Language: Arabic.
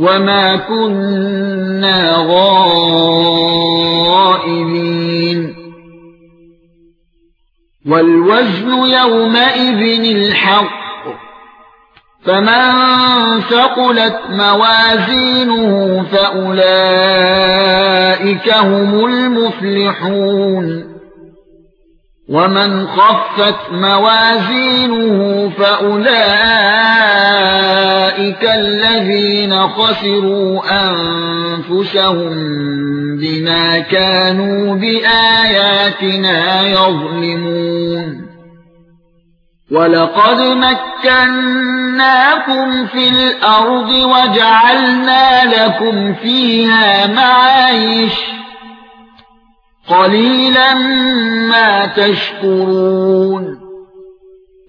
وما كنا غائبين والوزن يومئذ الحق فمن ثقلت موازينه فاولئك هم المفلحون ومن خفت موازينه فاولئك الذين خسروا أنفسهم بما كانوا بآياتنا يظلمون. ولقد مكناكم في الأرض وجعلنا لكم فيها معايش قليلا ما تشكرون.